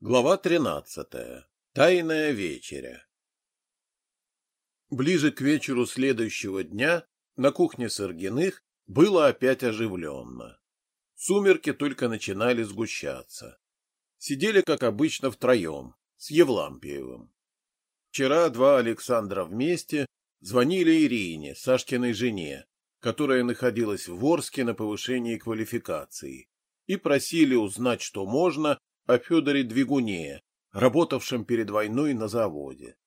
Глава тринадцатая. Тайная вечеря. Ближе к вечеру следующего дня на кухне Сыргиных было опять оживленно. Сумерки только начинали сгущаться. Сидели, как обычно, втроем, с Евлампиевым. Вчера два Александра вместе звонили Ирине, Сашкиной жене, которая находилась в Ворске на повышении квалификации, и просили узнать, что можно, о Федоре Двигуне, работавшем перед войной на заводе.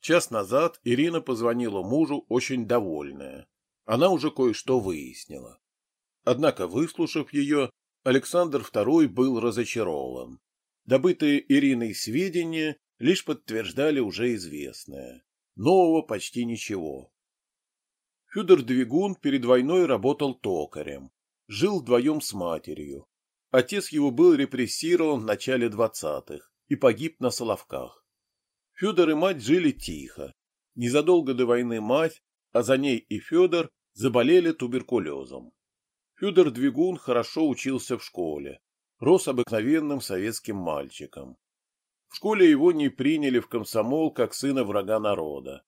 Час назад Ирина позвонила мужу очень довольная. Она уже кое-что выяснила. Однако, выслушав ее, Александр II был разочарован. Добытые Ириной сведения лишь подтверждали уже известное. Нового почти ничего. Федор Двигун перед войной работал токарем. Жил вдвоем с матерью. Отец его был репрессирован в начале двадцатых и погиб на Соловках. Федор и мать жили тихо. Незадолго до войны мать, а за ней и Федор, заболели туберкулезом. Федор Двигун хорошо учился в школе, рос обыкновенным советским мальчиком. В школе его не приняли в комсомол как сына врага народа.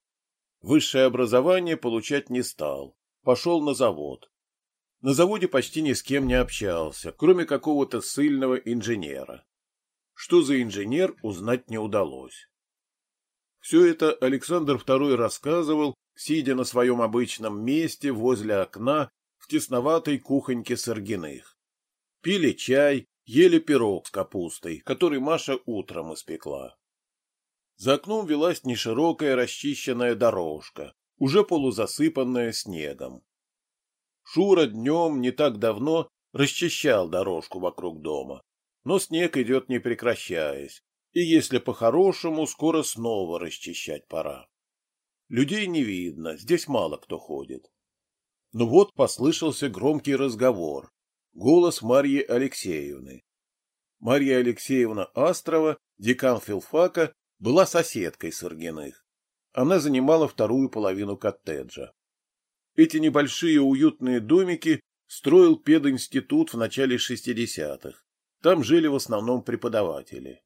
Высшее образование получать не стал, пошел на завод, на заводе почти ни с кем не общался, кроме какого-то сильного инженера. Что за инженер, узнать не удалось. Все это Александр II рассказывал, сидя на своем обычном месте возле окна в тесноватой кухоньке Саргиных. Пили чай, ели пирог с капустой, который Маша утром испекла. За окном велась неширокая расчищенная дорожка, уже полузасыпанная снегом. Шура днем не так давно расчищал дорожку вокруг дома, но снег идет не прекращаясь, и если по-хорошему, скоро снова расчищать пора. Людей не видно, здесь мало кто ходит. Но вот послышался громкий разговор, голос Марьи Алексеевны. Марья Алексеевна Астрова, декан филфака, была соседкой Саргиных. Она занимала вторую половину коттеджа. Эти небольшие уютные домики строил пединститут в начале 60-х. Там жили в основном преподаватели.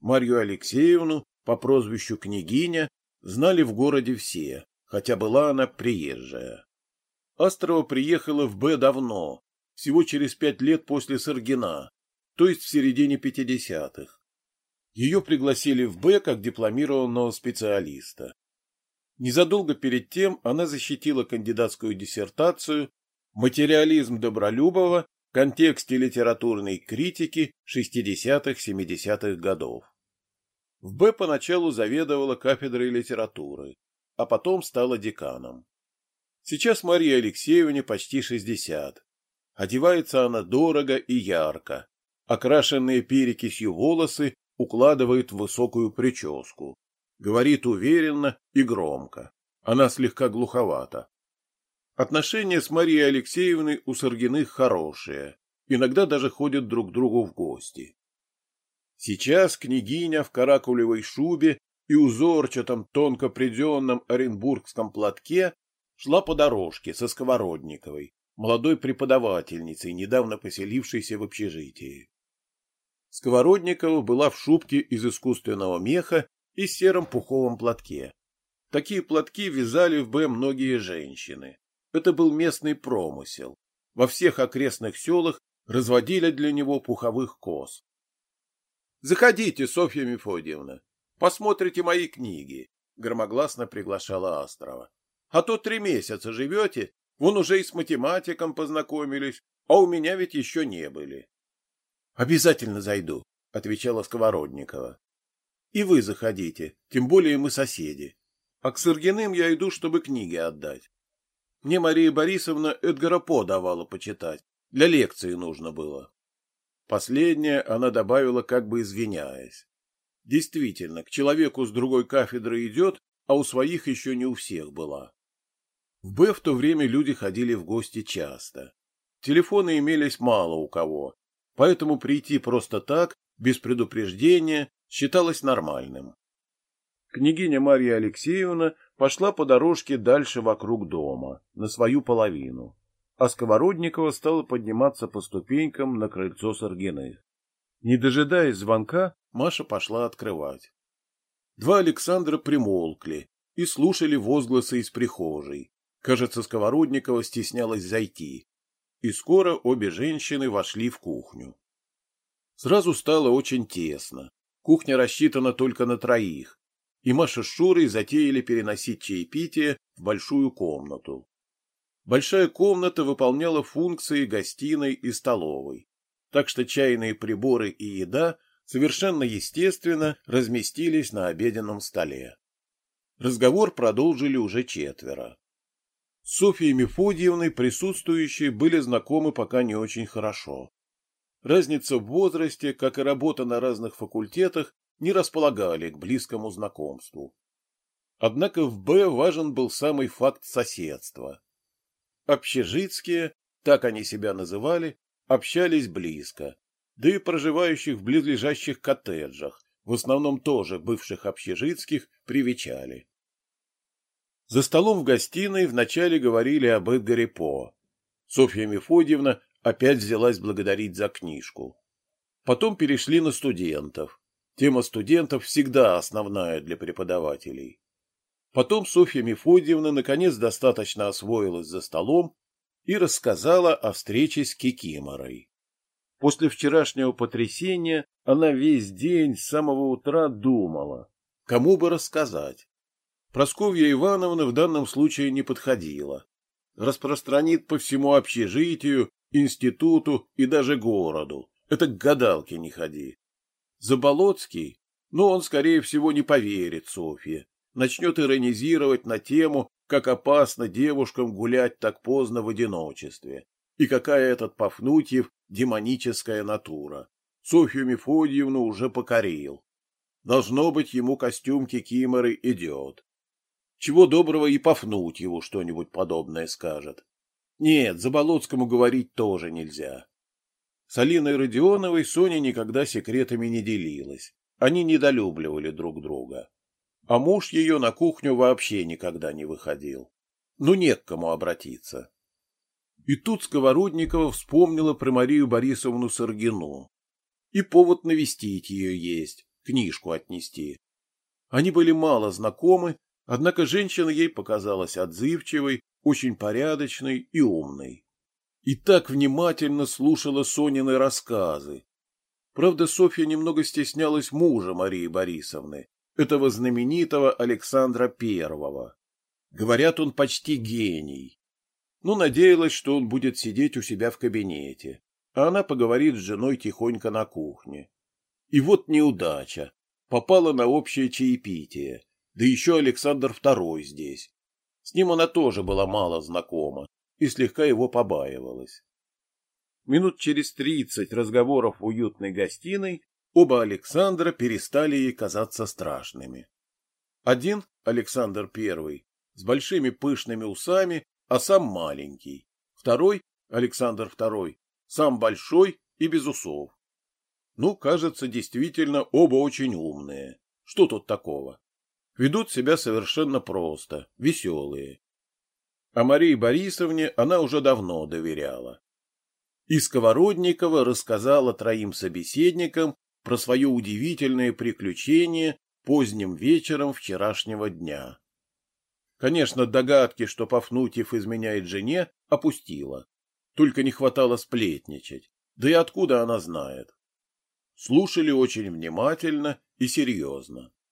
Марью Алексеевну по прозвищу княгиня знали в городе все, хотя была она приезжая. Астрова приехала в Б давно, всего через пять лет после Саргина, то есть в середине 50-х. Ее пригласили в Б как дипломированного специалиста. Незадолго перед тем она защитила кандидатскую диссертацию «Материализм Добролюбова в контексте литературной критики 60-70-х годов». В Б поначалу заведовала кафедрой литературы, а потом стала деканом. Сейчас Марии Алексеевне почти 60. Одевается она дорого и ярко. Окрашенные перекисью волосы укладывает в высокую прическу. Говорит уверенно и громко. Она слегка глуховата. Отношения с Марией Алексеевной у Саргиных хорошие. Иногда даже ходят друг к другу в гости. Сейчас княгиня в каракулевой шубе и узорчатом тонко приденном оренбургском платке шла по дорожке со Сковородниковой, молодой преподавательницей, недавно поселившейся в общежитии. Сковородникова была в шубке из искусственного меха и сером пуховом платке. Такие платки вязали в Б многие женщины. Это был местный промысел. Во всех окрестных селах разводили для него пуховых коз. «Заходите, Софья Мефодьевна, посмотрите мои книги», — громогласно приглашала Астрова. «А то три месяца живете, вон уже и с математиком познакомились, а у меня ведь еще не были». «Обязательно зайду», — отвечала Сковородникова. И вы заходите, тем более мы соседи. А к Сыргиным я иду, чтобы книги отдать. Мне Мария Борисовна Эдгара По давала почитать. Для лекции нужно было. Последнее она добавила, как бы извиняясь. Действительно, к человеку с другой кафедры идет, а у своих еще не у всех была. В Б в то время люди ходили в гости часто. Телефоны имелись мало у кого, поэтому прийти просто так, без предупреждения, считалось нормальным. Княгиня Марья Алексеевна пошла по дорожке дальше вокруг дома, на свою половину, а Сковородникова стала подниматься по ступенькам на крыльцо Саргиных. Не дожидаясь звонка, Маша пошла открывать. Два Александра примолкли и слушали возгласы из прихожей. Кажется, Сковородникова стеснялась зайти. И скоро обе женщины вошли в кухню. Сразу стало очень тесно. Кухня рассчитана только на троих, и Маша с Шурой затеяли переносить чаепитие в большую комнату. Большая комната выполняла функции гостиной и столовой, так что чайные приборы и еда совершенно естественно разместились на обеденном столе. Разговор продолжили уже четверо. С Софьей Мефодиевной присутствующие были знакомы пока не очень хорошо. Разница в возрасте, как и работа на разных факультетах, не располагали к близкому знакомству. Однако в Б важен был самый факт соседства. Общежитские, так они себя называли, общались близко, да и проживающих в близлежащих коттеджах, в основном тоже бывших общежитских, привечали. За столом в гостиной вначале говорили об Эдгаре По. Софья Мефодьевна опять взялась благодарить за книжку. Потом перешли на студентов. Тема студентов всегда основная для преподавателей. Потом Софья Мефодьевна наконец достаточно освоилась за столом и рассказала о встрече с Кикиморой. После вчерашнего потрясения она весь день с самого утра думала, кому бы рассказать. Просковья Ивановна в данном случае не подходила. Распространит по всему общежитию, институту и даже городу. Это к гадалке не ходи. Заболоцкий, но он, скорее всего, не поверит Софье. Начнет иронизировать на тему, как опасно девушкам гулять так поздно в одиночестве. И какая этот Пафнутьев демоническая натура. Софью Мефодьевну уже покорил. Должно быть, ему костюм кикиморы идет. Чего доброго и Пафнутьеву что-нибудь подобное скажет. Нет, Заболоцкому говорить тоже нельзя. С Алиной Родионовой Соня никогда секретами не делилась. Они недолюбливали друг друга. А муж ее на кухню вообще никогда не выходил. Ну, не к кому обратиться. И тут Сковородникова вспомнила про Марию Борисовну Саргину. И повод навестить ее есть, книжку отнести. Они были мало знакомы, однако женщина ей показалась отзывчивой, очень порядочной и умной. И так внимательно слушала Сонины рассказы. Правда, Софья немного стеснялась мужа Марии Борисовны, этого знаменитого Александра Первого. Говорят, он почти гений но надеялась, что он будет сидеть у себя в кабинете, а она поговорит с женой тихонько на кухне. И вот неудача. Попала на общее чаепитие, да еще Александр II здесь. С ним она тоже была мало знакома и слегка его побаивалась. Минут через тридцать разговоров в уютной гостиной оба Александра перестали ей казаться страшными. Один, Александр I, с большими пышными усами а сам маленький. Второй, Александр II, сам большой и без усов. Ну, кажется, действительно, оба очень умные. Что тут такого? Ведут себя совершенно просто, веселые. А Марии Борисовне она уже давно доверяла. И Сковородникова рассказала троим собеседникам про свое удивительное приключение поздним вечером вчерашнего дня. Конечно, догадки, что Пафнутьев изменяет жене, опустила. Только не хватало сплетничать. Да и откуда она знает? Слушали очень внимательно и серьезно. —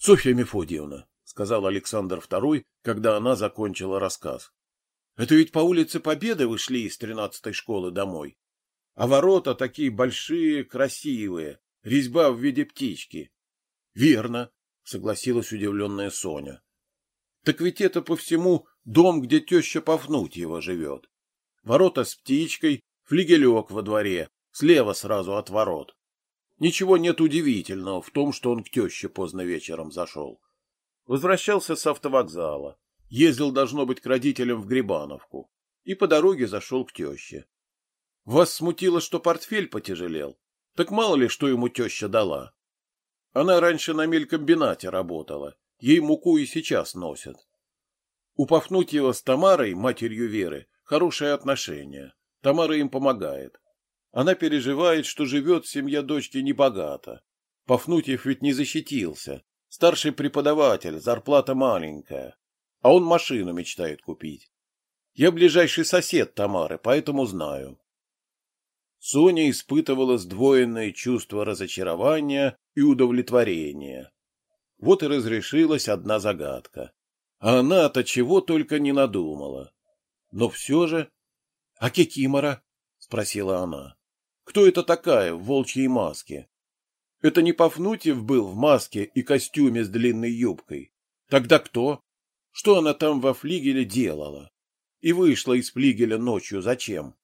Софья Мефодиевна, — сказал Александр II, когда она закончила рассказ, — это ведь по улице Победы вы шли из тринадцатой школы домой. А ворота такие большие, красивые, резьба в виде птички. — Верно, — согласилась удивленная Соня. Так ведь это по всему дом, где теща Пафнутьева живет. Ворота с птичкой, флигелек во дворе, слева сразу от ворот. Ничего нет удивительного в том, что он к теще поздно вечером зашел. Возвращался с автовокзала. Ездил, должно быть, к родителям в Грибановку. И по дороге зашел к теще. Вас смутило, что портфель потяжелел? Так мало ли, что ему теща дала. Она раньше на мелькомбинате работала Ей муку и сейчас носят. У Пафнутьева с Тамарой, матерью Веры, хорошие отношения. Тамара им помогает. Она переживает, что живет семья дочки небогато. Пафнутьев ведь не защитился. Старший преподаватель, зарплата маленькая. А он машину мечтает купить. Я ближайший сосед Тамары, поэтому знаю. Соня испытывала сдвоенное чувство разочарования и удовлетворения. Вот и разрешилась одна загадка. А она-то чего только не надумала. Но все же... — А Кикимора? — спросила она. — Кто это такая в волчьей маске? Это не Пафнутьев был в маске и костюме с длинной юбкой. Тогда кто? Что она там во флигеле делала? И вышла из флигеля ночью зачем?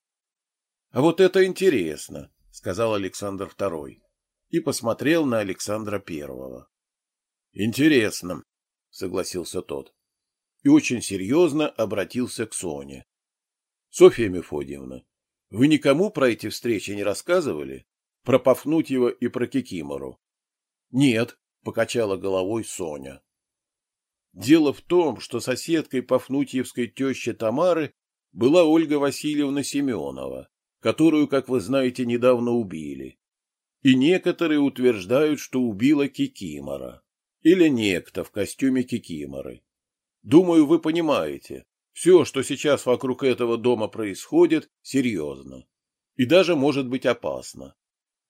— А вот это интересно, — сказал Александр II и посмотрел на Александра Первого. — Интересно, — согласился тот и очень серьезно обратился к Соне. — Софья Мефодьевна, вы никому про эти встречи не рассказывали? Про Пафнутьева и про Кикимору? — Нет, — покачала головой Соня. Дело в том, что соседкой Пафнутьевской тещи Тамары была Ольга Васильевна Семенова, которую, как вы знаете, недавно убили. И некоторые утверждают, что убила Кикимора. Или некто в костюме Кикиморы. Думаю, вы понимаете, все, что сейчас вокруг этого дома происходит, серьезно. И даже может быть опасно.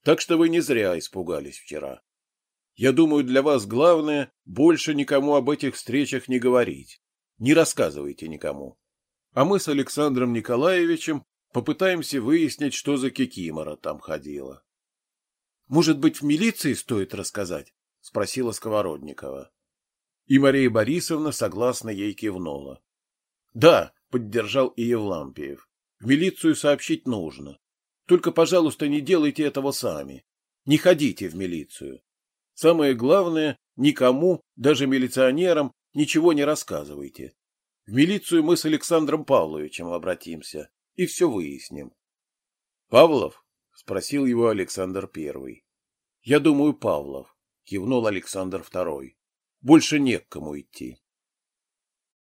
Так что вы не зря испугались вчера. Я думаю, для вас главное больше никому об этих встречах не говорить. Не рассказывайте никому. А мы с Александром Николаевичем попытаемся выяснить, что за кикимора там ходила. — Может быть, в милиции стоит рассказать? — спросила Сковородникова. И Мария Борисовна согласно ей кивнула. — Да, — поддержал и Евлампиев. — В милицию сообщить нужно. Только, пожалуйста, не делайте этого сами. Не ходите в милицию. Самое главное, никому, даже милиционерам, ничего не рассказывайте. В милицию мы с Александром Павловичем обратимся и все выясним. — Павлов? — спросил его Александр Первый. — Я думаю, Павлов, — кивнул Александр Второй. Больше не к кому идти.